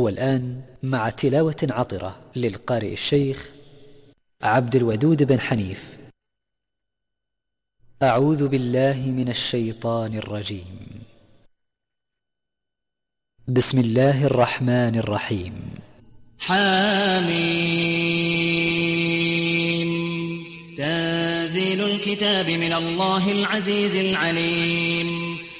والآن مع تلاوة عطرة للقارئ الشيخ عبد الودود بن حنيف. أعوذ بالله من الشيطان الرجيم. بسم الله الرحمن الرحيم. حاميم تنزيل الكتاب من الله العزيز العليم.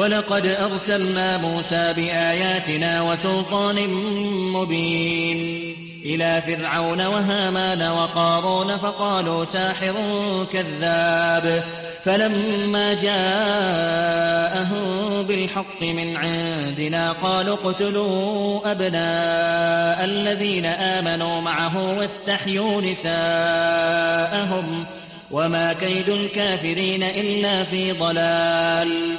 ولقد أرسلنا موسى بآياتنا وسلطان مبين إلى فرعون وهامان وقارون فقالوا ساحر كذاب فلما جاءهم بالحق من عندنا قالوا اقتلوا أبناء الذين آمنوا معه واستحيوا نساءهم وما كيد الكافرين إلا في ضلال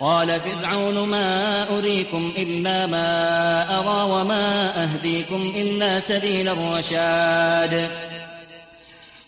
قال فرعون ما أريكم إلا ما أرى وما أهديكم إلا سبيل الرشاد.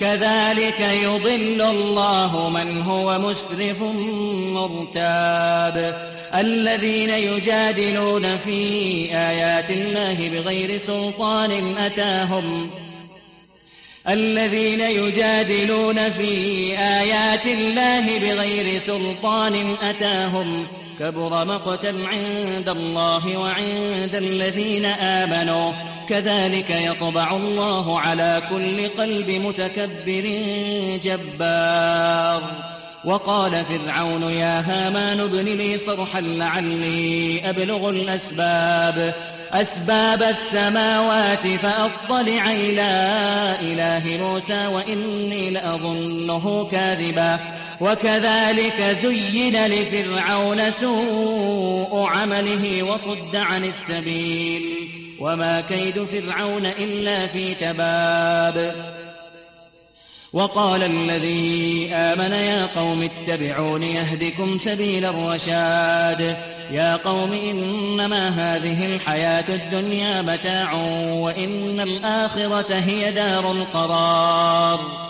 كذلك يضل الله من هو مسرف مرتاب. الذين يجادلون في آيات الله بغير سلطان أتاهم. الذين يجادلون في آيات الله بغير سلطان أتاهم. كبر مقتا عند الله وعند الذين آمنوا. كذلك يطبع الله على كل قلب متكبر جبار. وقال فرعون يا هامان ابن لي صرحا لعلي أبلغ الأسباب. أسباب السماوات فأطلع إلى إله موسى وإني لأظنه كاذباً. وكذلك زين لفرعون سوء عمله وصد عن السبيل وما كيد فرعون إلا في تباب وقال الذي آمن يا قوم اتبعون يهدكم سبيل الرشاد يا قوم إنما هذه الحياة الدنيا متاع وإن الآخرة هي دار القرار